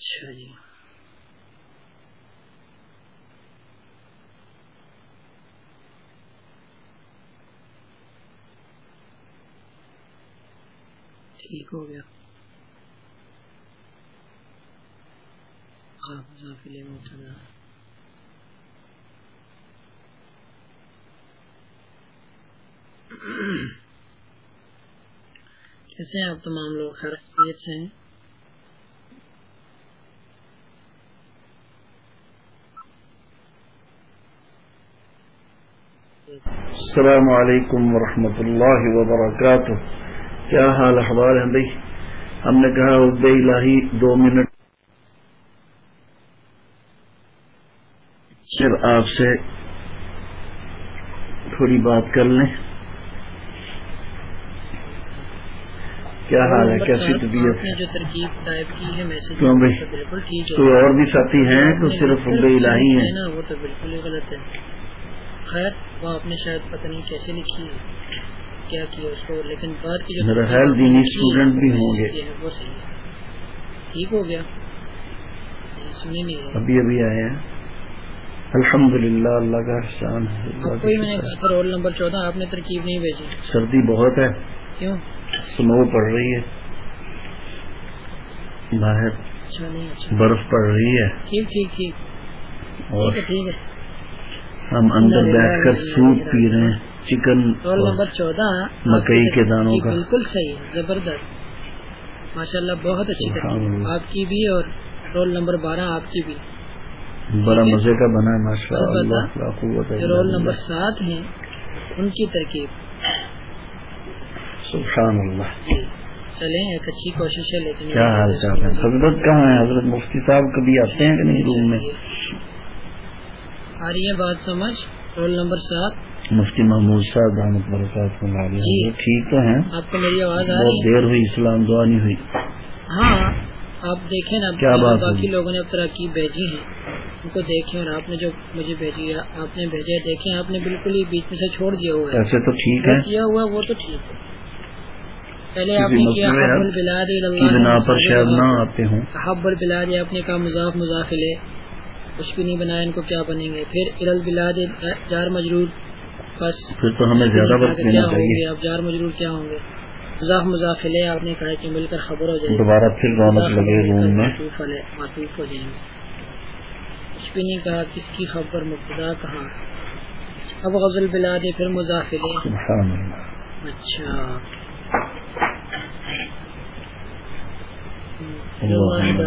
اچھا جی۔ ٹھیک ہو گیا۔ کیسے ہیں آپ تمام لوگ خیریت سے ہیں۔ السلام علیکم ورحمۃ اللہ وبرکاتہ۔ کیا حال احوال ہے بھائی؟ ہم نے کہا بے الہی دو منٹ۔ پھر آپ سے تھوڑی بات کر لیں۔ کیا حال ہے؟ کیسی طبیعت؟ جو ترکیب ٹائپ کی ہے میسج بالکل ٹھیک اور بھی ساتھی ہیں تو صرف بے الہی ہیں؟ وہ تو بالکل غلط ہے۔ خیر وہ آپ نے شاید پتہ نہیں کیسے لکھی کیا کیا اس کو لیکن کی جو میرا خیال دینی اسٹوڈنٹ بھی ہوں گے۔ وہ صحیح ہے۔ ٹھیک ہو گیا۔ سنی نہیں ابھی ابھی آئے ہیں۔ الحمد للہ اللہ کا احسان ہے۔ میں نے رول نمبر چودہ آپ نے ترکیب نہیں بھیجی۔ سردی بہت ہے۔ کیوں؟ سنو پڑ رہی ہے۔ باہر اچھا اچھا۔ برف پڑ رہی ہے۔ ٹھیک ٹھیک ٹھیک۔ ٹھیک ہے۔ ہم اندر بیٹھ کر سوپ پی رہے ہیں چکن نمبر چودہ مکئی کے دانوں کا۔ بالکل صحیح زبردست۔ ماشاء اللہ بہت اچھی۔ آپ کی بھی اور رول نمبر بارہ آپ کی بھی۔ بڑا مزے کا بنا ہے ماشاء اللہ رول نمبر۔ سات ہیں ان کی ترکیب۔ سبحان اللہ۔ جی۔ چلیں ایک اچھی کوشش ہے لیکن کیا حال چال ہے؟ حضرت کہاں ہے حضرت مفتی صاحب کبھی آتے ہیں کہ نہیں روم میں؟ آ رہی ہے بات سمجھ؟ رول نمبر سات۔ مفتی محمود صاحب رحمت برکات اللہ جی۔ ٹھیک تو ہیں؟ آپ کو میری آواز آ رہی؟ ہے دیر ہوئی اسلام دعا نہیں ہوئی۔ ہاں آپ دیکھیں نا کیا بات باقی؟ لوگوں نے اب ترقی بھیجی ہیں ان کو دیکھیں اور آپ نے جو مجھے بھیجی ہے آپ نے بھیجا ہے دیکھیں آپ نے بالکل ہی بیچ میں سے چھوڑ دیا ہوا ہے۔ ایسے تو ٹھیک ہے کیا ہوا وہ تو ٹھیک ہے۔ پہلے آپ کسی نے کیا حب البلاد بنا پر شاید نہ اللہ آتے ہوں۔ حب البلاد آپ نے کہا مضاف مضافلے کچھ بھی نہیں بنایا ان کو کیا بنیں گے؟ پھر ار البلاد جار مجرور بس پھر تو ہمیں زیادہ وقت کیا ہوں چاہیے۔ گے؟ اب جار مجرور کیا ہوں گے؟ مضاف مضافلے آپ نے کہا کہ مل کر خبر ہو جائے دوبارہ پھر رونق لگے روم میں۔ معطوف ہو جائیں گے۔ کچھ بھی نہیں کہا کس کی خبر مبتدا کہاں۔ اب غزل بلاد پھر مضافلے سبحان اللہ۔ اچھا اللهم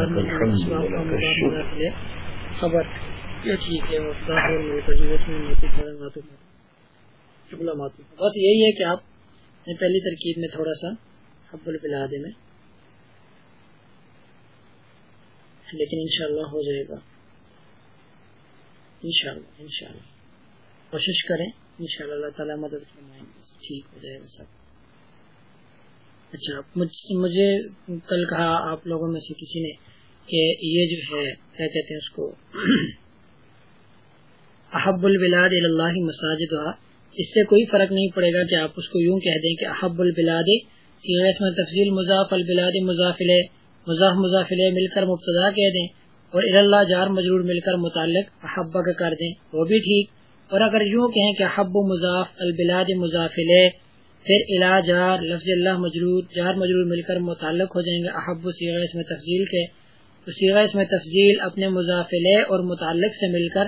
خبر۔ یہ ٹھیک ہے بس یہی ہے کہ آپ نے پہلی ترکیب میں تھوڑا سا حب البلاد میں۔ لیکن انشاءاللہ ہو جائے گا۔ انشاءاللہ انشاءاللہ۔ کوشش کریں۔ انشاءاللہ اللہ تعالیٰ مدد فرمائیں۔ ٹھیک ہو جائے گا سب۔ اچھا مجھ- مجھے کل کہا آپ لوگوں میں سے کسی نے کہ یہ جو ہے، کیا کہتے ہیں اس کو؟ احب البلاد اللہ مساجد اس سے کوئی فرق نہیں پڑے گا کہ آپ اس کو یوں کہہ دیں کہ احب البلاد اس میں تفضیل مضاف البلاد مضافل مضاف مضافل مل کر مبتدا کہہ دیں، اور اللہ جار مجرور مل کر متعلق احبا کا کر دیں، وہ بھی ٹھیک۔ اور اگر یوں کہیں کہ حب مضاف البلاد مضافل پھر الا جار، لفظ اللہ مجرور، جار مجرور مل کر متعلق ہو جائیں گے، احب سیغہ اس میں تفضیل کے۔ سیغہ اس میں تفضیل اپنے مضافلے اور متعلق سے مل کر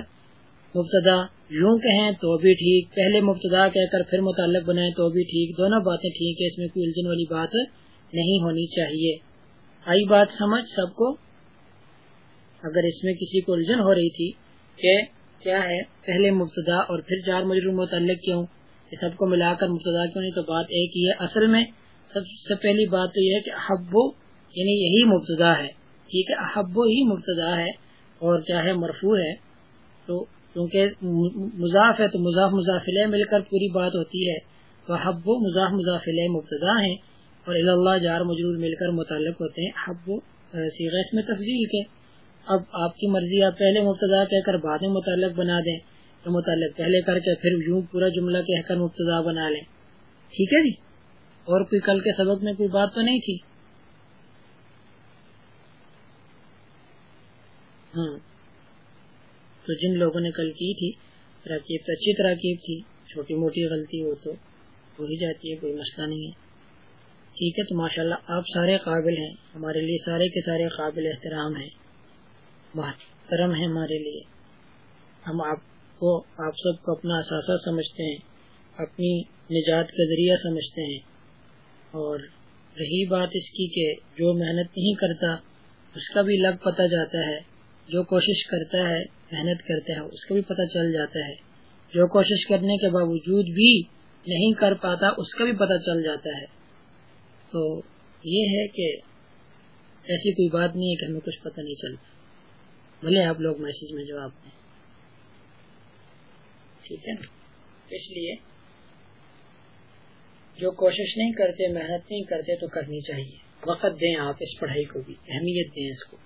مبتدا یوں کہیں تو بھی ٹھیک، پہلے مبتدا کہہ کر پھر متعلق بنائیں تو بھی ٹھیک، دونوں باتیں ٹھیک ہے اس میں کوئی الجھن والی بات نہیں ہونی چاہیے۔ آئی بات سمجھ سب کو؟ اگر اس میں کسی کو الجھن ہو رہی تھی کہ کیا ہے، پہلے مبتدا اور پھر چار مجرور متعلق کیوں؟ یہ سب کو ملا کر مبتدا کیوں نہیں؟ تو بات ایک ہی ہے۔ اصل میں سب سے پہلی بات تو یہ ہے کہ احبو یعنی یہی مبتدا ہے۔ ٹھیک ہے احبو ہی مبتدا ہے اور چاہے مرفوع ہے، تو کیونکہ مضاف ہے تو مضاف مضافلے مل کر پوری بات ہوتی ہے وہ حب و مضاف مضافلے مبتدا ہیں اور اللہ جار مجرور مل کر متعلق ہوتے ہیں حب سیغ اس میں تفضیل کے۔ اب آپ کی مرضی، آپ پہلے مبتدا کہہ کر بعد میں متعلق بنا دیں، تو متعلق پہلے کر کے پھر یوں پورا جملہ کہہ کر مبتدا بنا لیں۔ ٹھیک ہے جی؟ اور کوئی کل کے سبق میں کوئی بات تو نہیں تھی؟ ہاں۔ تو جن لوگوں نے کل کی تھی ترکیب تو اچھی تراکیب تھی، چھوٹی موٹی غلطی ہو تو ہو ہی جاتی ہے، کوئی مسئلہ نہیں ہے۔ ٹھیک ہے، تو ماشاء اللہ آپ سارے قابل ہیں، ہمارے لیے سارے کے سارے قابل احترام ہیں۔ محترم ہیں ہمارے لیے۔ ہم آپ کو، آپ سب کو اپنا اثاثہ سمجھتے ہیں، اپنی نجات کا ذریعہ سمجھتے ہیں۔ اور رہی بات اس کی کہ جو محنت نہیں کرتا، اس کا بھی لگ پتہ جاتا ہے۔ جو کوشش کرتا ہے، محنت کرتا ہے، اس کا بھی پتہ چل جاتا ہے۔ جو کوشش کرنے کے باوجود بھی نہیں کر پاتا، اس کا بھی پتہ چل جاتا ہے۔ تو یہ ہے کہ ایسی کوئی بات نہیں ہے کہ ہمیں کچھ پتہ نہیں چلتا۔ بھلے آپ لوگ میسج میں جواب دیں۔ ٹھیک ہے۔ نا اس لیے جو کوشش نہیں کرتے، محنت نہیں کرتے تو کرنی چاہیے۔ وقت دیں آپ اس پڑھائی کو بھی، اہمیت دیں اس کو۔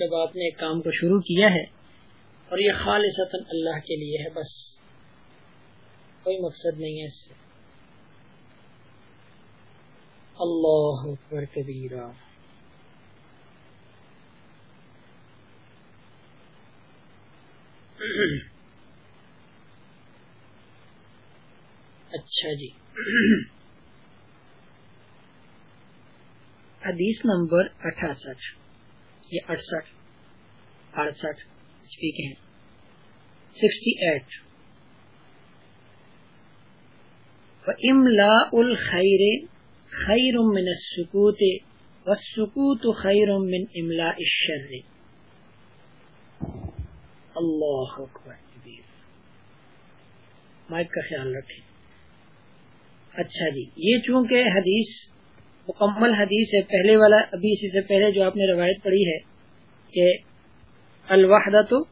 جب آپ نے ایک کام کو شروع کیا ہے اور یہ خالص اللہ کے لیے ہے، بس کوئی مقصد نہیں ہے اس سے۔ اللہ اکبر کبیرہ۔ اچھا جی۔ حدیث نمبر اٹھاسٹھ۔ یہ اڑسٹھ اڑسٹھ اسپیک ہیں سکسٹی ایٹ۔ املا الخیر خیر من السکوت والسکوت خیر من املاء الشر۔ اللہ اکبر مائک کا خیال رکھیں۔ اچھا جی یہ چونکہ حدیث مکمل حدیث ہے پہلے والا، ابھی اسی سے پہلے جو آپ نے روایت پڑھی ہے کہ الوحدہ تو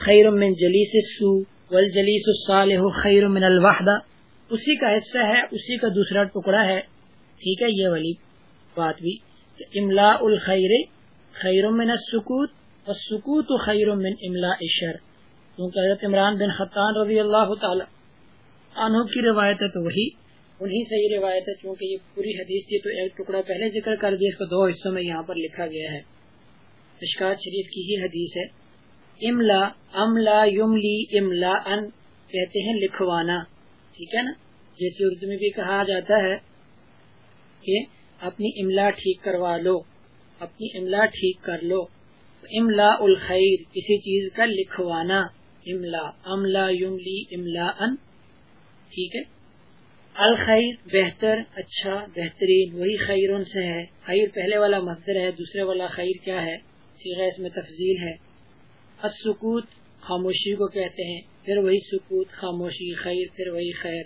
خیر من جلیس السو والجلیس الصالح خیر من الوحدہ۔ اسی کا حصہ ہے، اسی کا دوسرا ٹکڑا ہے۔ ٹھیک ہے، یہ والی بات بھی۔ املا الخیر خیر من السکوت والسکوت خیر من املا اشر کیونکہ حضرت عمران بن خطان رضی اللہ تعالی عنہ کی روایت ہے تو وہی انہی سے یہ روایت ہے، چونکہ یہ پوری حدیث تھی تو ایک ٹکڑا پہلے ذکر کر دیا، اس کو دو حصوں میں یہاں پر لکھا گیا ہے۔ اشکات شریف کی ہی حدیث ہے۔ املا املا یملی املا ان کہتے ہیں لکھوانا۔ ٹھیک ہے نا؟ جیسے اردو میں بھی کہا جاتا ہے کہ اپنی املا ٹھیک کروا لو، اپنی املا ٹھیک کر لو۔ املا الخیر، کسی چیز کا لکھوانا۔ املا املا یملی املا ان ٹھیک ہے؟ الخیر بہتر اچھا بہترین، وہی خیر ان سے ہے۔ خیر پہلے والا مصدر ہے، دوسرے والا خیر کیا ہے؟ سیغ اس میں تفضیل ہے۔ السکوت خاموشی کو کہتے ہیں، پھر وہی سکوت، خاموشی، خیر، پھر وہی خیر۔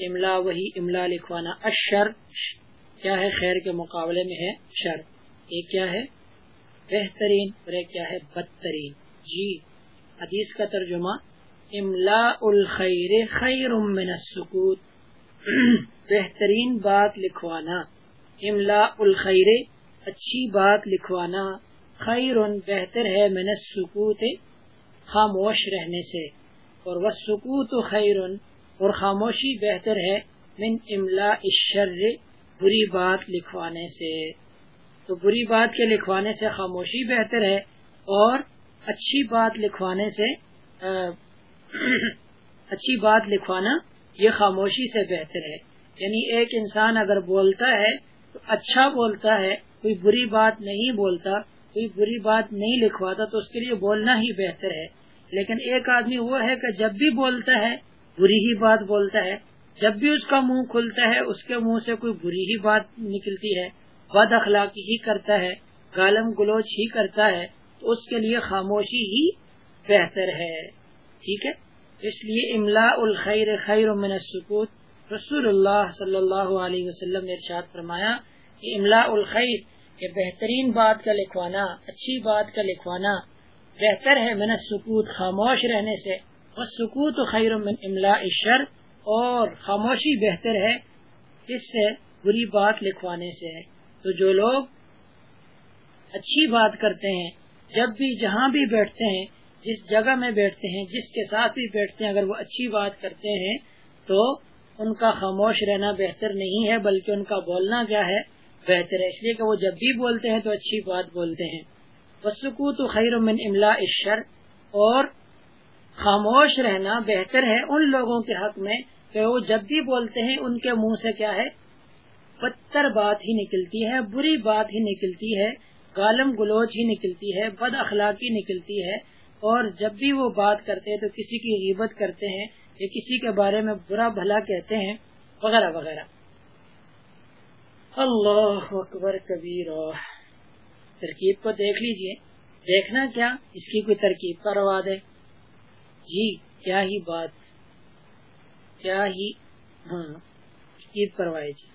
املا وہی املا لکھوانا۔ اشر کیا ہے؟ خیر کے مقابلے میں ہے شر۔ ایک کیا ہے؟ بہترین اور کیا ہے؟ بدترین۔ جی حدیث کا ترجمہ۔ املا الخیر خیر من السکوت۔ بہترین بات لکھوانا۔ املا الخیر، اچھی بات لکھوانا۔ خیر بہتر ہے من السکوت، خاموش رہنے سے۔ اور وہ سکوت خیر اور خاموشی بہتر ہے من املا الشر، بری بات لکھوانے سے۔ تو بری بات کے لکھوانے سے خاموشی بہتر ہے اور اچھی بات لکھوانے سے اچھی بات لکھوانا یہ خاموشی سے بہتر ہے۔ یعنی ایک انسان اگر بولتا ہے تو اچھا بولتا ہے، کوئی بری بات نہیں بولتا، کوئی بری بات نہیں لکھواتا، تو اس کے لیے بولنا ہی بہتر ہے۔ لیکن ایک آدمی وہ ہے کہ جب بھی بولتا ہے، بری ہی بات بولتا ہے، جب بھی اس کا منہ کھلتا ہے، اس کے منہ سے کوئی بری ہی بات نکلتی ہے، بد اخلاقی ہی کرتا ہے، گالم گلوچ ہی کرتا ہے، تو اس کے لیے خاموشی ہی بہتر ہے۔ ٹھیک ہے؟ اس لیے املا الخیر خیر من السکوت، رسول اللہ صلی اللہ علیہ وسلم نے ارشاد فرمایا کہ املا الخیر، کہ بہترین بات کا لکھوانا، اچھی بات کا لکھوانا بہتر ہے من سکوت خاموش رہنے سے۔ سکوت خیر من املا اشر اور خاموشی بہتر ہے اس سے بری بات لکھوانے سے۔ تو جو لوگ اچھی بات کرتے ہیں، جب بھی جہاں بھی بیٹھتے ہیں جس جگہ میں بیٹھتے ہیں، جس کے ساتھ بھی بیٹھتے ہیں، اگر وہ اچھی بات کرتے ہیں تو ان کا خاموش رہنا بہتر نہیں ہے، بلکہ ان کا بولنا کیا ہے؟ بہتر ہے۔ اس لیے کہ وہ جب بھی بولتے ہیں تو اچھی بات بولتے ہیں۔ وسکوت خیر من املا اشر اور خاموش رہنا بہتر ہے ان لوگوں کے حق میں کہ وہ جب بھی بولتے ہیں، ان کے منہ سے کیا ہے؟ پتر بات ہی نکلتی ہے، بری بات ہی نکلتی ہے، غالم گلوچ ہی نکلتی ہے، بد اخلاقی نکلتی ہے۔ اور جب بھی وہ بات کرتے ہیں تو کسی کی غیبت کرتے ہیں، یا کسی کے بارے میں برا بھلا کہتے ہیں، وغیرہ وغیرہ۔ اللہ اکبر کبیر ترکیب کو دیکھ لیجیے۔ دیکھنا کیا؟ اس کی کوئی ترکیب کروا دے جی کیا ہی بات۔ کیا ہی؟ ہاں ترکیب کروائے جی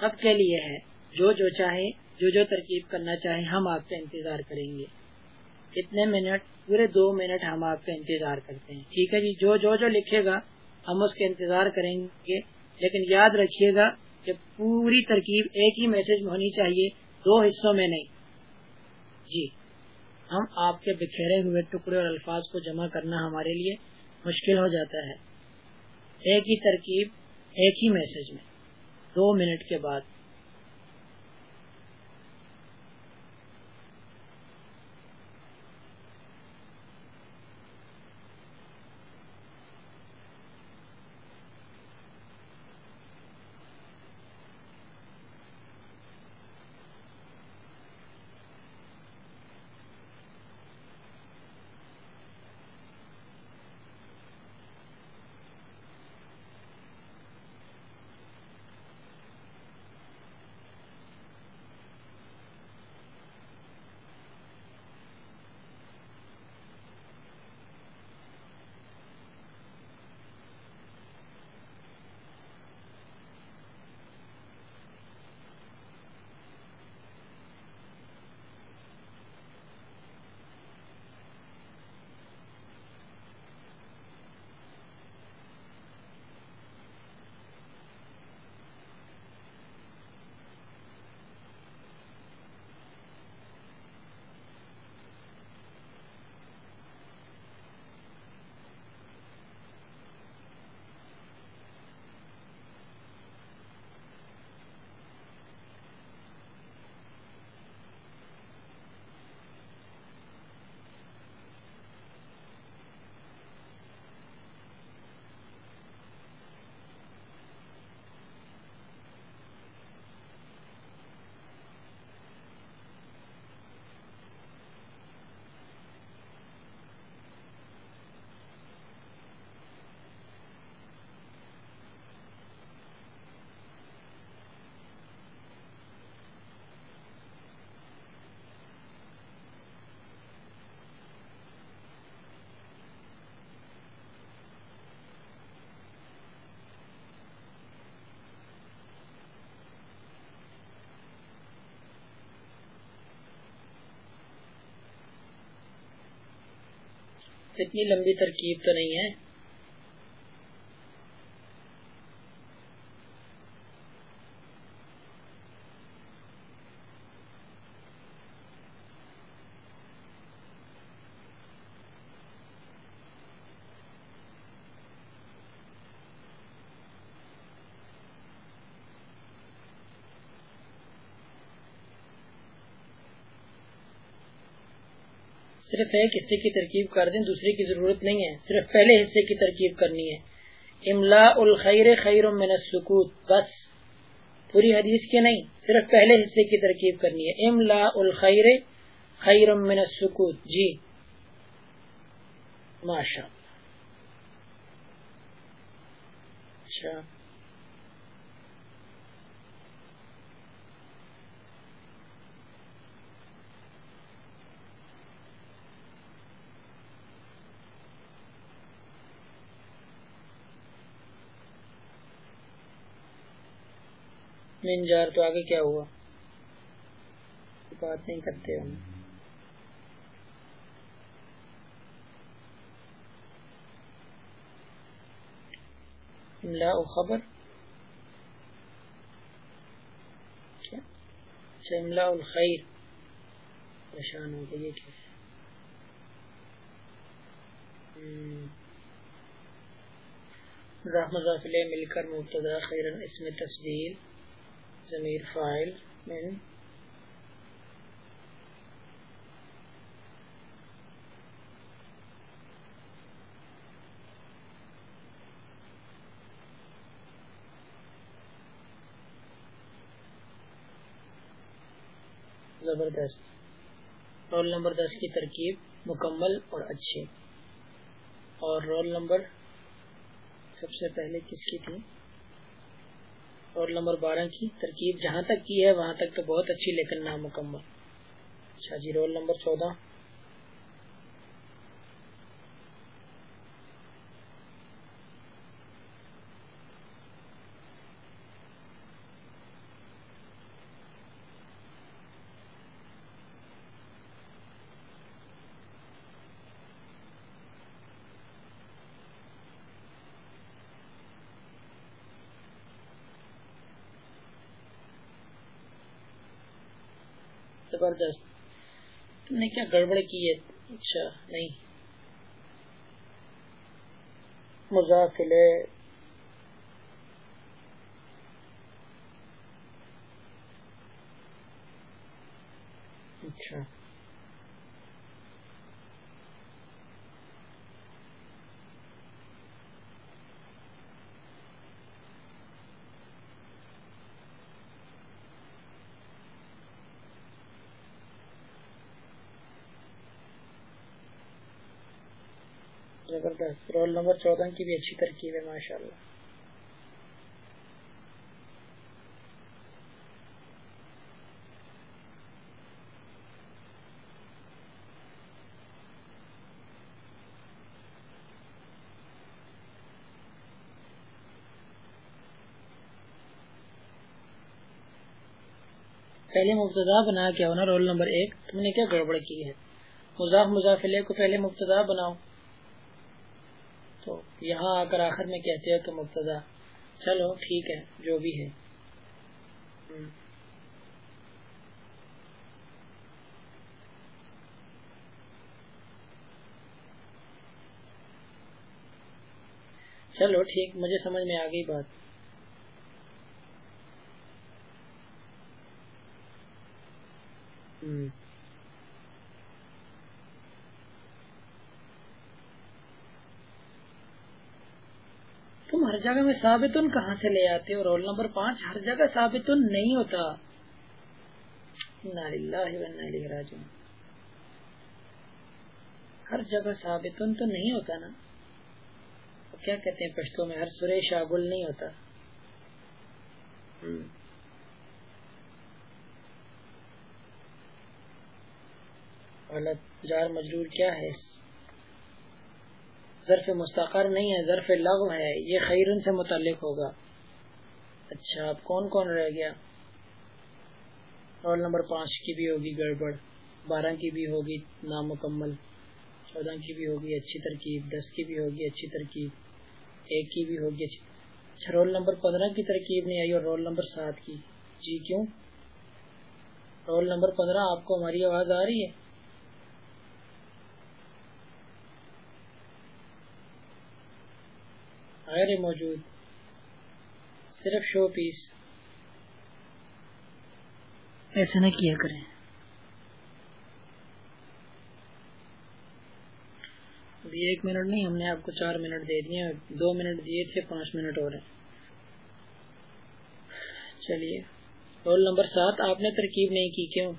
سب کے لیے ہے۔ جو جو چاہے، جو جو ترکیب کرنا چاہے، ہم آپ کا انتظار کریں گے۔ کتنے منٹ، پورے دو منٹ ہم آپ کا انتظار کرتے ہیں۔ ٹھیک ہے جی؟ جو جو جو لکھے گا، ہم اس کا انتظار کریں گے۔ لیکن یاد رکھیے گا کہ پوری ترکیب ایک ہی میسج میں ہونی چاہیے، دو حصوں میں نہیں۔ جی ہم آپ کے بکھیرے ہوئے ٹکڑے اور الفاظ کو جمع کرنا ہمارے لیے مشکل ہو جاتا ہے۔ ایک ہی ترکیب، ایک ہی میسج میں، دو منٹ کے بعد۔ اتنی لمبی ترکیب تو نہیں ہے۔ صرف ایک حصے کی ترکیب کر دیں، دوسرے کی ضرورت نہیں ہے۔ صرف پہلے حصے کی ترکیب کرنی ہے۔ املا الخیر خیر من السکوت۔ بس۔ پوری حدیث کے نہیں، صرف پہلے حصے کی ترکیب کرنی ہے۔ املا الخیر خیر من السکوت۔ جی۔ ماشاء اچھا۔ ننجار تو آگے کیا ہوا؟ بات نہیں کرتے ہم۔ املاء خبر۔ اچھا املاء الخیر۔ پریشان ہو گئی کیا مضاف مل کر مبتدا خیرن اس میں تفصیل ضمیر فائل من زبردست رول نمبر دس کی ترکیب مکمل اور اچھی۔ اور رول نمبر سب سے پہلے کس کی تھی؟ رول نمبر بارہ کی ترکیب جہاں تک کی ہے، وہاں تک تو بہت اچھی لیکن نامکمل۔ اچھا جی رول نمبر چودہ۔ زبردست۔ تم نے کیا گڑبڑ کی ہے؟ اچھا نہیں۔ مزافلے اچھا زبردست رول نمبر چودہ کی بھی اچھی ترکیب ہے ماشاء اللہ پہلے مبتدا بنا کے ہونا رول نمبر ایک۔ تم نے کیا گڑبڑ کی ہے؟ مضاف مضافلے کو پہلے مبتدا بناؤ۔ تو یہاں آ کر آخر میں کہتے کہ مبتدا، چلو ٹھیک ہے، جو بھی ہے۔ چلو ٹھیک، مجھے سمجھ میں آ گئی بات۔ ہوں جگہ میں ثابتن کہاں سے لے آتے ہو؟ رول نمبر پانچ ہر جگہ ثابتن نہیں ہوتا۔ ہر جگہ ثابتن تو نہیں ہوتا نا۔ کیا کہتے ہیں پشتوں میں؟ ہر سرے شاگل نہیں ہوتا۔ جار مجرور کیا ہے ظرف مستقر نہیں ہے، ظرف لغو ہے، یہ خیرن سے متعلق ہوگا۔ اچھا اب کون کون رہ گیا؟ رول نمبر پانچ کی بھی ہوگی گڑبڑ، بارہ کی بھی ہوگی نامکمل، چودہ کی بھی ہوگی اچھی ترکیب، دس کی بھی ہوگی اچھی ترکیب، ایک کی بھی ہوگی اچھا رول نمبر پندرہ کی ترکیب نہیں آئی اور رول نمبر سات کی۔ جی کیوں؟ رول نمبر پندرہ، آپ کو ہماری آواز آ رہی ہے؟ غیر موجود، صرف شو پیس ایسے نہ کیا کریں۔ ایک منٹ نہیں، ہم نے آپ کو چار منٹ دے دیے، دو منٹ دیے تھے، پانچ منٹ اور چلیے۔ رول نمبر سات، آپ نے ترکیب نہیں کی کیوں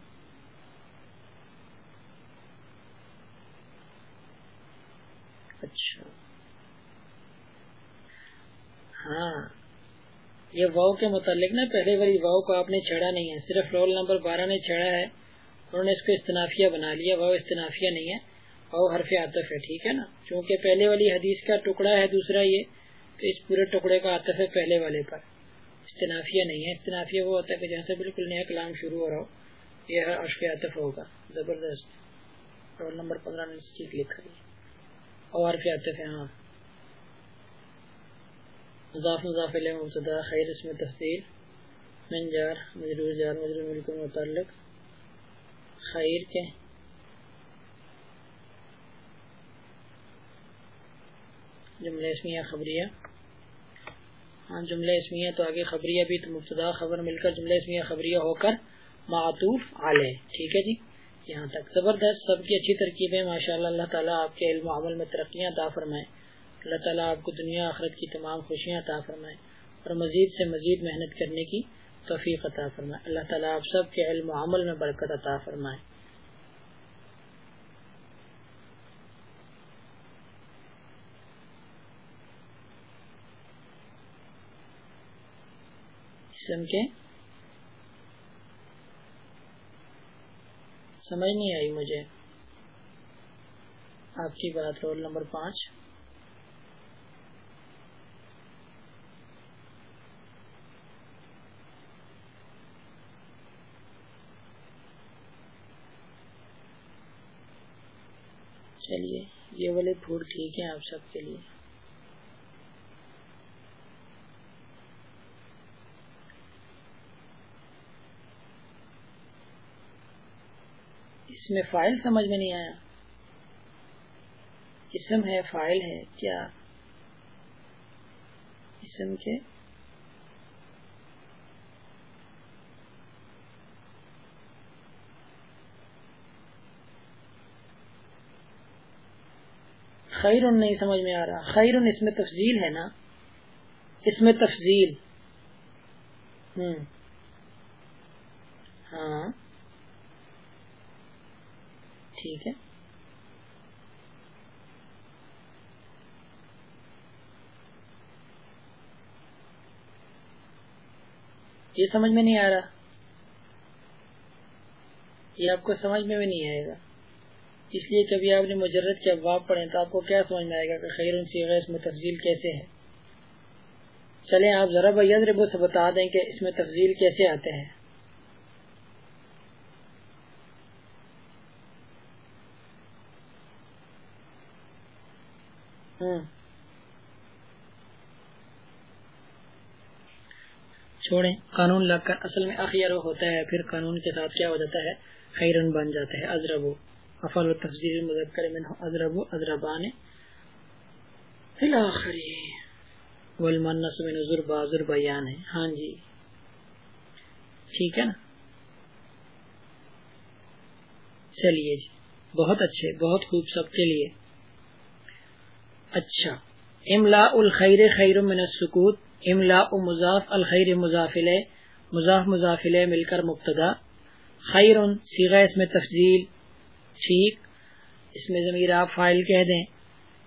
اچھا ہاں۔ یہ واؤ کے متعلق نا، پہلے والی واؤ کو آپ نے چھڑا نہیں ہے، صرف رول نمبر بارہ نے چھڑا ہے۔ انہوں نے اس کو استنافیہ بنا لیا، واؤ استنافیہ نہیں ہے، واؤ حرف عاطف ہے، ٹھیک ہے نا؟ چونکہ پہلے والی حدیث کا ٹکڑا ہے دوسرا یہ، تو اس پورے ٹکڑے کا عاطف ہے پہلے والے پر۔ استنافیہ نہیں ہے استنافیہ وہ ہوتا ہے کہ جہاں سے بالکل نیا کلام شروع ہو رہا ہو، یہ عرف عاطف ہوگا، زبردست۔ رول نمبر پندرہ نے ٹھیک لکھا اور حرف عاطف ہے ہاں۔ مضاف مضاف علیہ مبتدا خیر اس میں تفصیل من جار مجرور جار، مجرور ملک متعلق خیر کے۔ جملہ اسمیہ خبریہ۔ ہاں جملہ اسمیہ تو آگے خبریہ بھی تو مبتدا خبر مل کر جملہ اسمیہ خبریہ ہو کر معطوف علیہ۔ ٹھیک ہے جی؟ یہاں تک۔ زبردست، سب کی اچھی ترکیب ہے ماشاء اللہ اللہ تعالیٰ آپ کے علم و عمل میں ترقیاں عطا فرمائے۔ اللہ تعالیٰ آپ کو دنیا آخرت کی تمام خوشیاں عطا فرمائے اور مزید سے مزید محنت کرنے کی توفیق عطا فرمائے۔ اللہ تعالیٰ آپ سب کے علم و عمل میں برکت عطا فرمائے۔ اسم کے سمجھ نہیں آئی مجھے۔ آپ کی بات رول نمبر پانچ چلیے پھوڑ کیے گئے آپ سب کے لیے۔ اس میں فائل سمجھ میں نہیں آیا۔ اسم ہے، فائل ہے، کیا؟ اسم کے خیر نہیں سمجھ میں آ رہا۔ خیر اس میں تفضیل ہے نا۔ اس میں تفضیل۔ ہوں۔ ہاں۔ ٹھیک ہے۔ یہ سمجھ میں نہیں آ رہا۔ یہ آپ کو سمجھ میں بھی نہیں آئے گا۔ اس لیے کبھی آپ نے مجرد کے ابواب پڑھیں تو آپ کو کیا سمجھ میں آئے گا کہ خیر ان سی اس میں تفضیل کیسے ہے چلیں آپ ذرا بھیا سے بتا دیں کہ اس میں تفضیل کیسے آتے ہیں؟ ہاں۔ چھوڑیں۔ قانون لگ کر اصل میں اخیر ہوتا ہے، پھر قانون کے ساتھ کیا ہو جاتا ہے؟ خیرن بن جاتا ہے، ازرب افل و تفصیل مذکر من اضرب ازرب ازربان. الاخری والمنس من ضربا ضربیان ہے ہاں جی. ٹھیک ہے نا؟ چلیے جی. بہت اچھے، بہت خوب سب کے لیے. اچھا. املا الخیر خیر من السکوت. املا مضاف، الخیر مضافل مضاف مضافل مل کر مبتدا. خیر سیغ اس میں تفضیل. ٹھیک۔ اس میں ضمیر آپ فائل کہہ دیں۔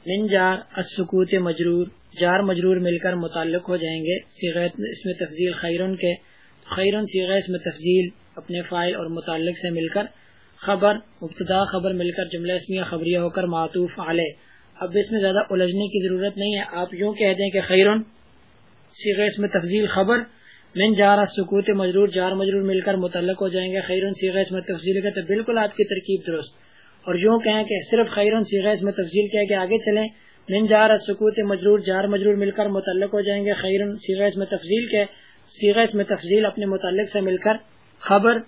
من جار السکوت مجرور۔ جار مجرور مل کر متعلق ہو جائیں گے۔ اس میں تفضیل خیرن کے۔ خیرن سیغ اس میں تفضیل اپنے فائل اور متعلق سے مل کر خبر، مبتدا خبر مل کر جملہ اسمیہ خبریہ ہو کر معطوف علیہ۔ اب اس میں زیادہ الجھنے کی ضرورت نہیں ہے۔ آپ یوں کہہ دیں کہ خیرون سیغ اس میں تفضیل خبر۔ من جار سکوت مجرور۔ جار مجرور مل کر متعلق ہو جائیں گے۔ خیرون سیغ اس میں تفضیل کا تو بالکل آپ کی ترکیب درست۔ اور یوں کہیں کہ صرف خیرون سیغ اس میں تفضیل کہہ کے آگے چلیں۔ من جار سکوت مجرور، جار مجرور مل کر متعلق ہو جائیں گے۔ خیرون سیغ اس میں تفضیل کے سیغ اس میں تفضیل اپنے متعلق سے مل کر۔ خبر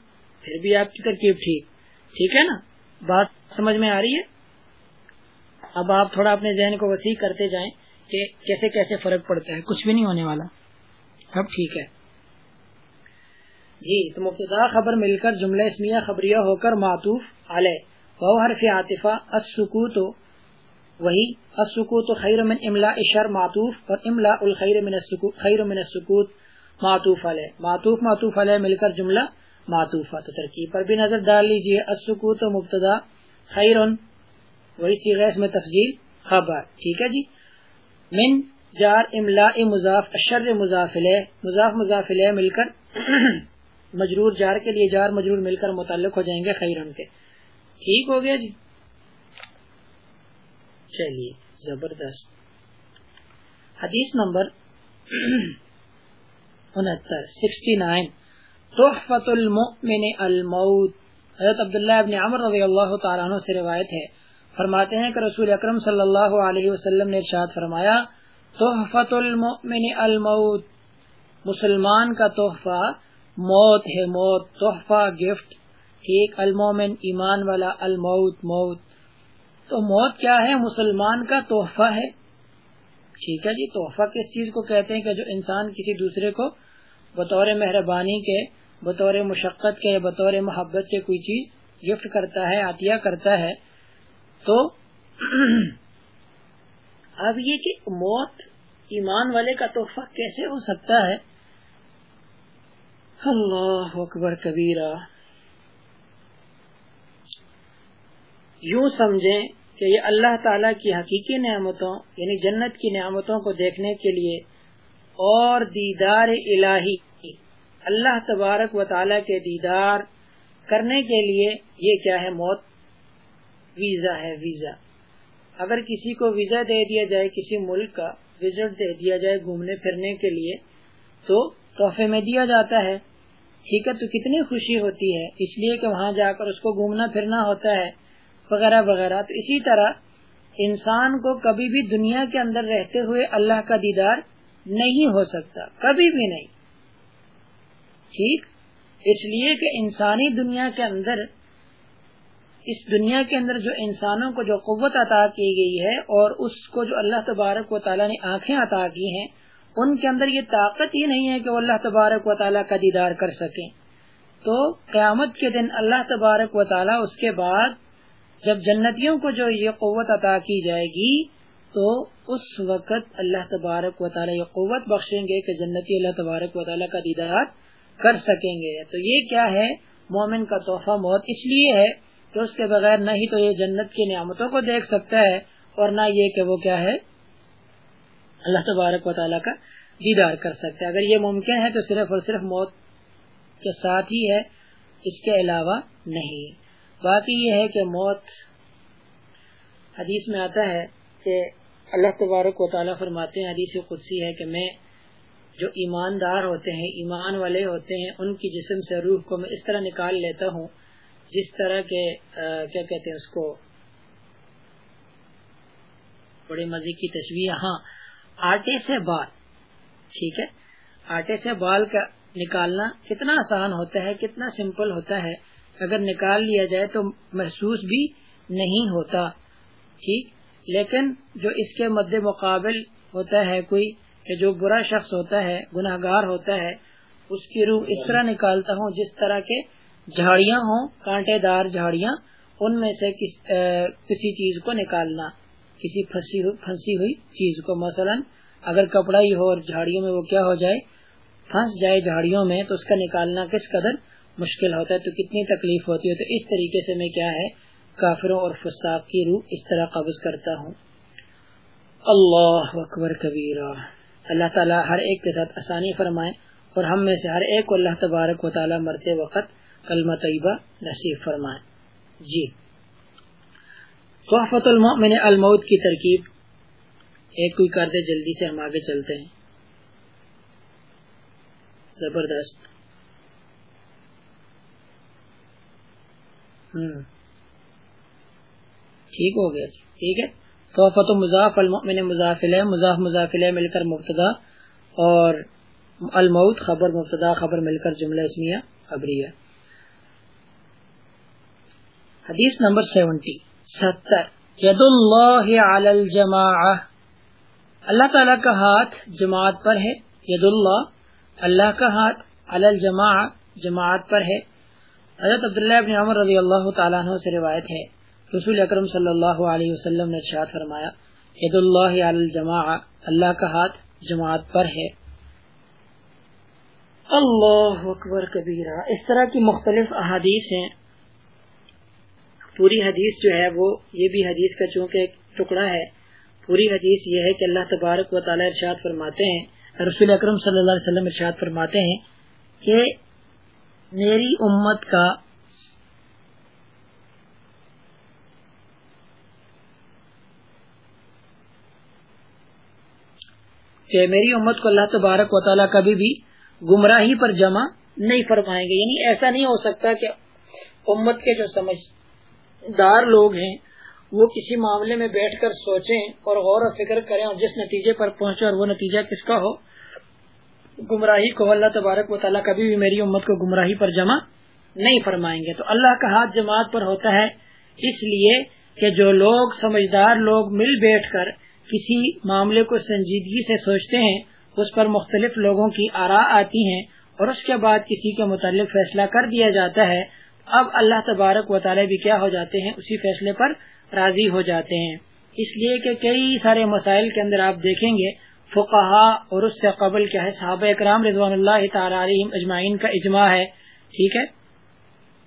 پھر بھی آپ کی ترکیب ٹھیک۔ ٹھیک ہے نا؟ بات سمجھ میں آ رہی ہے؟ اب آپ تھوڑا اپنے ذہن کو وسیع کرتے جائیں کہ کیسے کیسے فرق پڑتا ہے۔ کچھ بھی نہیں ہونے والا۔ سب ٹھیک ہے۔ جی تو مبتدا خبر مل کر جملہ اسمیہ خبریہ ہو کر معطوف علیہ۔ حرف عاطفہ السکوت وہی السکوت خیر من املا اشر معطوف اور املا الخیر من السکوت خیر من السکوت معطوف علیہ۔ معطوف معطوف علیہ مل کر جملہ معطوفہ تو ترکیب پر بھی نظر ڈال لیجیے۔ السکوت مبتدا خیر وہی سیغ میں تفضیل خبر۔ ٹھیک ہے جی؟ من جار املا مضاف اشر مضافل مضاف مضافل مل کر مجرور جار کے لیے جار مجرور مل کر متعلق ہو جائیں گے خیرن کے۔ ٹھیک ہو گیا جی؟ چلیے زبردست۔ حدیث نمبر انہتر سکسٹی نائن۔ تحفت المؤمن الموت۔ حضرت عبداللہ ابن عمر رضی اللہ تعالیٰ عنہ سے روایت ہے۔ فرماتے ہیں کہ رسول اکرم صلی اللہ علیہ وسلم نے ارشاد فرمایا تحفت المؤمن الموت۔ مسلمان کا تحفہ موت ہے موت تحفہ گفٹ۔ ٹھیک المومن، ایمان والا، الموت، موت۔ تو موت کیا ہے؟ مسلمان کا تحفہ ہے۔ ٹھیک ہے جی تحفہ کس چیز کو کہتے ہیں کہ جو انسان کسی دوسرے کو بطور مہربانی کے، بطور مشقت کے، بطور محبت کے کوئی چیز گفٹ کرتا ہے، عطیہ کرتا ہے۔ تو اب یہ کہ موت ایمان والے کا تحفہ کیسے ہو سکتا ہے؟ اللہ اکبر کبیرہ۔ یوں سمجھیں کہ یہ اللہ تعالی کی حقیقی نعمتوں یعنی جنت کی نعمتوں کو دیکھنے کے لیے اور دیدار الہی، اللہ تبارک و تعالی کے دیدار کرنے کے لیے یہ کیا ہے؟ موت، ویزا ہے، ویزا۔ اگر کسی کو ویزا دے دیا جائے، کسی ملک کا وزٹ دے دیا جائے گھومنے پھرنے کے لیے، تو تحفے میں دیا جاتا ہے۔ ٹھیک ہے، تو کتنی خوشی ہوتی ہے۔ اس لیے کہ وہاں جا کر اس کو گھومنا پھرنا ہوتا ہے۔ وغیرہ وغیرہ۔ تو اسی طرح انسان کو کبھی بھی دنیا کے اندر رہتے ہوئے اللہ کا دیدار نہیں ہو سکتا، کبھی بھی نہیں۔ ٹھیک؟ اس لیے کہ انسانی دنیا کے اندر، اس دنیا کے اندر جو انسانوں کو جو قوت عطا کی گئی ہے اور اس کو جو اللہ تبارک و تعالیٰ نے آنکھیں عطا کی ہیں، ان کے اندر یہ طاقت ہی نہیں ہے کہ وہ اللہ تبارک و تعالیٰ کا دیدار کر سکیں۔ تو قیامت کے دن اللہ تبارک و تعالیٰ اس کے بعد جب جنتیوں کو جو یہ قوت عطا کی جائے گی، تو اس وقت اللہ تبارک و تعالیٰ یہ قوت بخشیں گے کہ جنتی اللہ تبارک و تعالیٰ کا دیدار کر سکیں گے۔ تو یہ کیا ہے؟ مومن کا تحفہ موت اس لیے ہے کہ اس کے بغیر نہ ہی تو یہ جنت کی نعمتوں کو دیکھ سکتا ہے اور نہ یہ کہ وہ کیا ہے؟ اللہ تبارک و تعالیٰ کا دیدار کر سکتا ہے۔ اگر یہ ممکن ہے تو صرف اور صرف موت کے ساتھ ہی ہے، اس کے علاوہ نہیں۔ باقی یہ ہے کہ موت حدیث میں آتا ہے کہ اللہ تبارک و تعالیٰ فرماتے ہیں، حدیث قدسی ہے کہ میں جو ایماندار ہوتے ہیں، ایمان والے ہوتے ہیں، ان کی جسم سے روح کو میں اس طرح نکال لیتا ہوں، جس طرح کے کیا کہتے ہیں اس کو؟ بڑے مزے کی تصویر ہاں آٹے سے بال، ٹھیک ہے؟ آٹے سے بال کا نکالنا کتنا آسان ہوتا ہے، کتنا سمپل ہوتا ہے اگر نکال لیا جائے تو محسوس بھی نہیں ہوتا۔ ٹھیک؟ لیکن جو اس کے مد مقابل ہوتا ہے کوئی کہ جو برا شخص ہوتا ہے گناہ گار ہوتا ہے اس کی روح اس طرح نکالتا ہوں جس طرح کے جھاڑیاں ہوں کانٹے دار جھاڑیاں ان میں سے کس, کسی چیز کو نکالنا کسی پھنسی ہوئی چیز کو۔ مثلا اگر کپڑا ہی ہو اور جھاڑیوں میں وہ کیا ہو جائے پھنس جائے جھاڑیوں میں تو اس کا نکالنا کس قدر مشکل ہوتا ہے تو کتنی تکلیف ہوتی ہے تو اس طریقے سے میں کیا ہے، کافروں اور فساق کی روح اس طرح قبض کرتا ہوں۔ اللہ اکبر کبیرہ۔ اللہ تعالیٰ ہر ایک کے ساتھ آسانی فرمائے اور ہم میں سے ہر ایک کو اللہ تبارک و تعالیٰ مرتے وقت کلمہ طیبہ نصیب فرمائے۔ جی۔ صحفت المؤمن الموت کی ترکیب۔ ایک کوئی کر دے، جلدی سے ہم آگے چلتے ہیں۔ زبردست۔ ٹھیک ہو گیا جی۔ ٹھیک ہے۔ توفت مضاف المؤمن مضافل مضاف مضافل مل کر مبتدا اور الموت خبر مبتدا، خبر مل کر جملہ اسمیہ خبریہ حدیث نمبر سیونٹی، ستر۔ ید اللہ علی الجماع اللہ تعالی کا ہاتھ جماعت پر ہے۔ ید اللہ اللہ کا ہاتھ علی الجماع جماعت پر ہے۔ حضرت عبداللہ ابن عمر رضی اللہ تعالیٰ عنہ سے روایت ہے، رسول اکرم صلی اللہ علیہ وسلم نے ارشاد فرمایا عید اللہ علی الجماع اللہ کا ہاتھ جماعت پر ہے۔ اللہ اکبر کبیرہ۔ اس طرح کی مختلف احادیث ہیں۔ پوری حدیث جو ہے وہ یہ بھی حدیث کا چونکہ ایک ٹکڑا ہے، پوری حدیث یہ ہے کہ اللہ تبارک و تعالیٰ ارشاد فرماتے ہیں، رسول اکرم صلی اللہ علیہ وسلم ارشاد فرماتے ہیں کہ میری امت کا کہ میری امت کو اللہ تبارک و تعالیٰ کبھی بھی گمراہی پر جمع نہیں فرمائیں گے۔ یعنی ایسا نہیں ہو سکتا کہ امت کے جو سمجھدار لوگ ہیں، وہ کسی معاملے میں بیٹھ کر سوچیں اور غور و فکر کریں اور جس نتیجے پر پہنچے اور وہ نتیجہ کس کا ہو۔ گمراہی کو اللہ تبارک و تعالیٰ کبھی بھی میری امت کو گمراہی پر جمع نہیں فرمائیں گے۔ تو اللہ کا ہاتھ جماعت پر ہوتا ہے، اس لیے کہ جو لوگ، سمجھدار لوگ مل بیٹھ کر کسی معاملے کو سنجیدگی سے سوچتے ہیں، اس پر مختلف لوگوں کی آرا آتی ہیں اور اس کے بعد کسی کے متعلق فیصلہ کر دیا جاتا ہے، اب اللہ تبارک و تعالی بھی کیا ہو جاتے ہیں، اسی فیصلے پر راضی ہو جاتے ہیں۔ اس لیے کہ کئی سارے مسائل کے اندر آپ دیکھیں گے فقہا اور اس سے قبل کیا ہے؟ صحابہ اکرام رضوان اللہ تعالی علیہم اجمعین کا اجماع ہے۔ ٹھیک ہے؟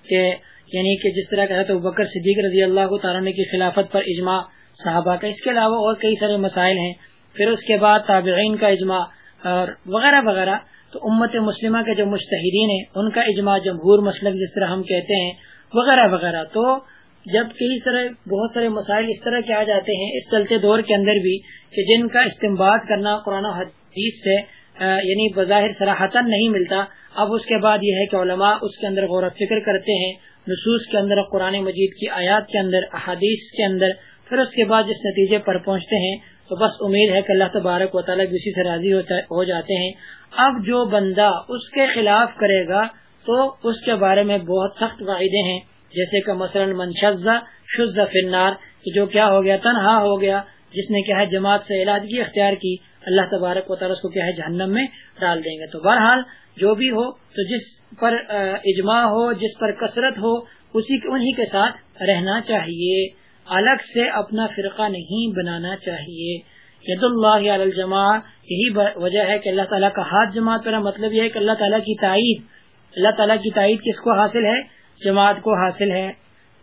کہ یعنی کہ جس طرح کہ بکر صدیق رضی اللہ تعالیٰ کی خلافت پر اجماع صحابہ کا۔ اس کے علاوہ اور کئی سارے مسائل ہیں۔ پھر اس کے بعد تابعین کا اجماع اور وغیرہ وغیرہ۔ تو امت مسلمہ کے جو مشتحدین ہیں، ان کا اجماع جمہور مسلم جس طرح ہم کہتے ہیں، وغیرہ وغیرہ۔ تو جب کئی طرح بہت سارے مسائل اس طرح کے آ جاتے ہیں، اس چلتے دور کے اندر بھی کہ جن کا استعمال کرنا قرآن و حدیث سے یعنی بظاہر سراہتن نہیں ملتا۔ اب اس کے بعد یہ ہے کہ علماء اس کے اندر غور و فکر کرتے ہیں، نصوص کے اندر، قرآن مجید کی آیات کے اندر، احادیث کے اندر، پھر اس کے بعد جس نتیجے پر پہنچتے ہیں، تو بس امید ہے کہ اللہ تبارک و تعالیٰ اسی سے راضی ہو جاتے ہیں۔ اب جو بندہ اس کے خلاف کرے گا، تو اس کے بارے میں بہت سخت واحدے ہیں۔ جیسے کہ مثلا منشزہ شز فنار جو کیا ہو گیا، تنہا ہو گیا جس نے کیا ہے جماعت سے علاجگی اختیار کی، اللہ تبارک و تعالیٰ اس کو کیا ہے جہنم میں ڈال دیں گے۔ تو بہرحال جو بھی ہو، تو جس پر اجماع ہو، جس پر کثرت ہو، اسی انہی کے ساتھ رہنا چاہیے۔ الگ سے اپنا فرقہ نہیں بنانا چاہیے۔ ید اللہ الجماع، یہی وجہ ہے کہ اللہ تعالیٰ کا ہاتھ جماعت پر مطلب یہ ہے کہ اللہ تعالیٰ کی تائید، اللہ تعالیٰ کی تائید کس کو حاصل ہے؟ جماعت کو حاصل ہے۔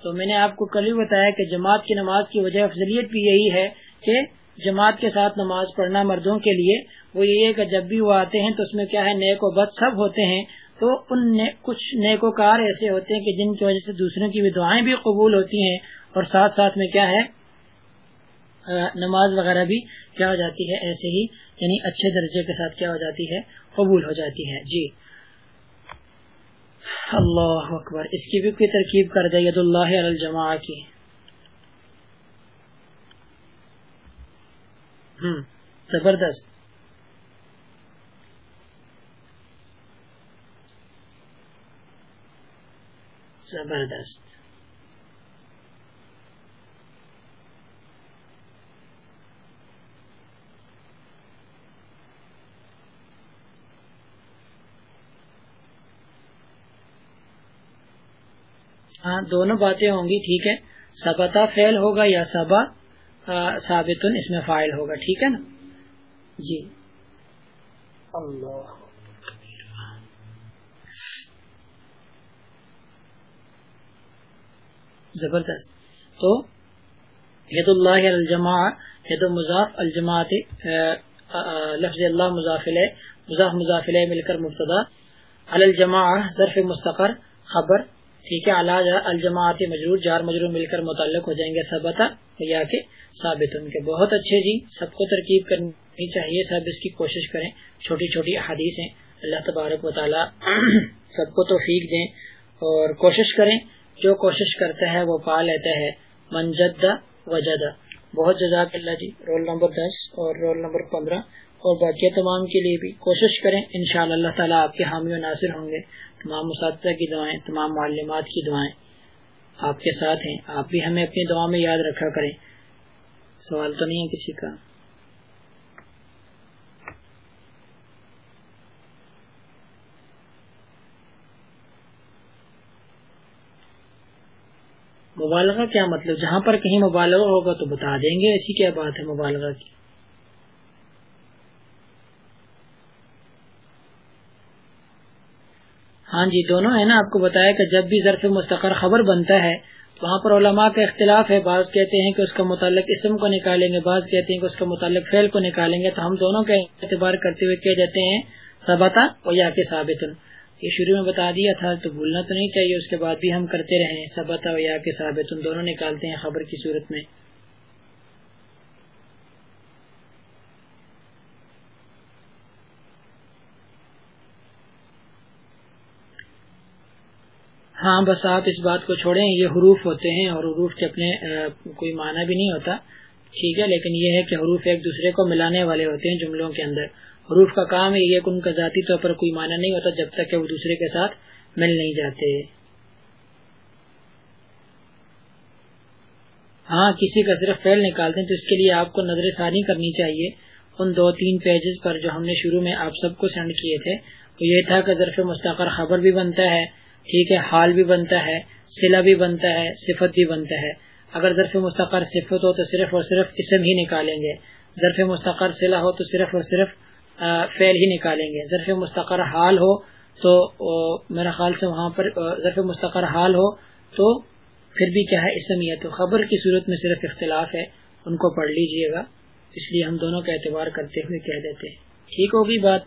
تو میں نے آپ کو کل ہی بتایا کہ جماعت کی نماز کی وجہ افضلیت بھی یہی ہے کہ جماعت کے ساتھ نماز پڑھنا مردوں کے لیے، وہ یہی ہے کہ جب بھی وہ آتے ہیں تو اس میں کیا ہے، نیک و بد سب ہوتے ہیں۔ تو ان نے کچھ نیکوکار ایسے ہوتے ہیں کہ جن کی وجہ سے دوسروں کی بھی دعائیں بھی قبول ہوتی ہیں۔ اور ساتھ ساتھ میں کیا ہے نماز وغیرہ بھی کیا ہو جاتی ہے، ایسے ہی یعنی اچھے درجے کے ساتھ کیا ہو جاتی ہے، قبول ہو جاتی ہے۔ جی۔ اللہ اکبر۔ اس کی بھی کوئی ترکیب کر دے ید اللہ الجماع کی۔ ہوں زبردست۔ زبردست۔ ہاں دونوں باتیں ہوں گی، ٹھیک ہے۔ سبتا فیل ہوگا یا سبا؟ ثابت اس میں فائل ہوگا ٹھیک ہے نا؟ جی۔ اللہ۔ زبردست۔ تو ید اللہ الجماع ید مضاف الجماعت لفظ اللہ مضافل مضاف مضافل مل کر مبتدا۔ الجماع ظرف مستقر خبر ٹھیک ہے الجماعت مجرور جار مجرور مل کر متعلق ہو جائیں گے سبتا یا کہ ثابت ان کے بہت اچھے جی سب کو ترکیب کرنی چاہیے۔ سب اس کی کوشش کریں۔ چھوٹی چھوٹی احادیث ہیں۔ اللہ تبارک و تعالی سب کو توفیق دیں اور کوشش کریں۔ جو کوشش کرتا ہے، وہ پا لیتا ہے۔ منجد وجد۔ بہت جزاک اللہ جی۔ رول نمبر دس اور رول نمبر پندرہ اور باقی تمام کے لیے بھی کوشش کریں۔ انشاءاللہ اللہ تعالیٰ آپ کے حامی و ناصر ہوں گے۔ تمام اساتذہ کی دعائیں، تمام معلمات کی دعائیں آپ کے ساتھ ہیں۔ آپ بھی ہمیں اپنی دعا میں یاد رکھا کریں۔ سوال تو نہیں ہے کسی کا۔ مبالغہ کیا مطلب؟ جہاں پر کہیں مبالغہ ہوگا تو بتا دیں گے ایسی کیا بات ہے مبالغہ کی؟ ہاں جی دونوں ہے نا، آپ کو بتایا کہ جب بھی ظرف مستقر خبر بنتا ہے وہاں پر علماء کا اختلاف ہے۔ بعض کہتے ہیں کہ اس کا متعلق اسم کو نکالیں گے، بعض کہتے ہیں کہ اس کا متعلق فعل کو نکالیں گے۔ تو ہم دونوں کا اعتبار کرتے ہوئے کہہ دیتے ہیں سبتا اور یا کے ثابت یہ شروع میں بتا دیا تھا، تو بھولنا تو نہیں چاہیے۔ اس کے بعد بھی ہم کرتے رہے سبتا و یا کے ثابت دونوں نکالتے ہیں خبر کی صورت میں۔ ہاں بس آپ اس بات کو چھوڑیں، یہ حروف ہوتے ہیں اور حروف کے اپنے کوئی معنی بھی نہیں ہوتا۔ ٹھیک ہے، لیکن یہ ہے کہ حروف ایک دوسرے کو ملانے والے ہوتے ہیں جملوں کے اندر۔ حروف کا کام ہے، یہ کہ ان کا ذاتی طور پر کوئی معنی نہیں ہوتا جب تک کہ وہ دوسرے کے ساتھ مل نہیں جاتے۔ ہاں کسی کا صرف فیل نکالتے ہیں تو اس کے لیے آپ کو نظر ثانی کرنی چاہیے۔ ان دو تین پیجز پر جو ہم نے شروع میں آپ سب کو سینڈ کیے تھے، وہ یہ تھا کہ ظرف مستقر خبر بھی بنتا ہے۔ ٹھیک ہے، حال بھی بنتا ہے سلا بھی بنتا ہے، صفت بھی بنتا ہے۔ اگر ظرف مستقر صفت ہو تو صرف اور صرف اسم ہی نکالیں گے۔ ظرف مستقر سلا ہو تو صرف اور صرف فعل ہی نکالیں گے۔ ظرف مستقر حال ہو تو میرا خیال سے وہاں پر ظرف مستقر حال ہو تو پھر بھی کیا ہے، اسم یا تو خبر کی صورت میں صرف اختلاف ہے۔ ان کو پڑھ لیجیے گا۔ اس لیے ہم دونوں کا اعتبار کرتے ہوئے کہہ دیتے ہیں۔ ٹھیک ہوگی بات؟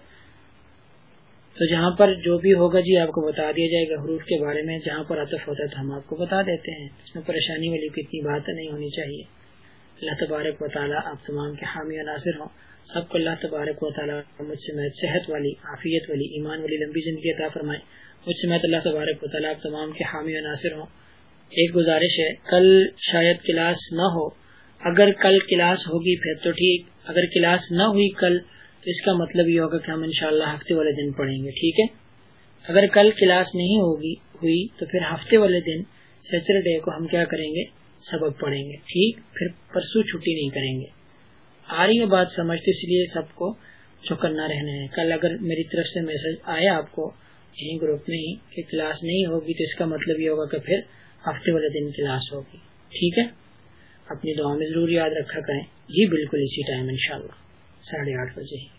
تو جہاں پر جو بھی ہوگا جی آپ کو بتا دیا جائے گا حروف کے بارے میں، جہاں پر عطف ہوتا ہے تو ہم آپ کو بتا دیتے ہیں۔ اس میں پریشانی والی کتنی بات نہیں ہونی چاہیے۔ اللہ تبارک و تعالیٰ آپ تمام کے حامی عناصر ہوں۔ سب کو اللہ تبارک و تعالیٰ مجھ سے میں صحت والی، عافیت والی، ایمان والی لمبی زندگی عطا فرمائے۔ مجھ سے میں اللہ تبارک و تعالیٰ آپ تمام کے حامی عناصر ہوں۔ ایک گزارش ہے، کل شاید کلاس نہ ہو۔ اگر کل کلاس ہوگی پھر تو ٹھیک۔ اگر کلاس نہ ہوئی کل اس کا مطلب یہ ہوگا کہ ہم انشاءاللہ ہفتے والے دن پڑھیں گے، ٹھیک ہے؟ اگر کل کلاس نہیں ہوگی، ہوئی، تو پھر ہفتے والے دن سیچرڈے کو ہم کیا کریں گے؟ سبق پڑھیں گے، ٹھیک؟ پھر پرسوں چھٹی نہیں کریں گے۔ آ رہی ہے بات سمجھتے اس لیے سب کو جو کرنا رہنا ہے کل اگر میری طرف سے میسج آیا آپ کو یہیں گروپ میں ہی کہ کلاس نہیں ہوگی، تو اس کا مطلب یہ ہوگا کہ پھر ہفتے والے دن کلاس ہوگی، ٹھیک ہے؟ اپنی دعا میں ضرور یاد رکھا کریں۔ جی بالکل اسی ٹائم، انشاءاللہ، ساڑھے آٹھ بجے ہی۔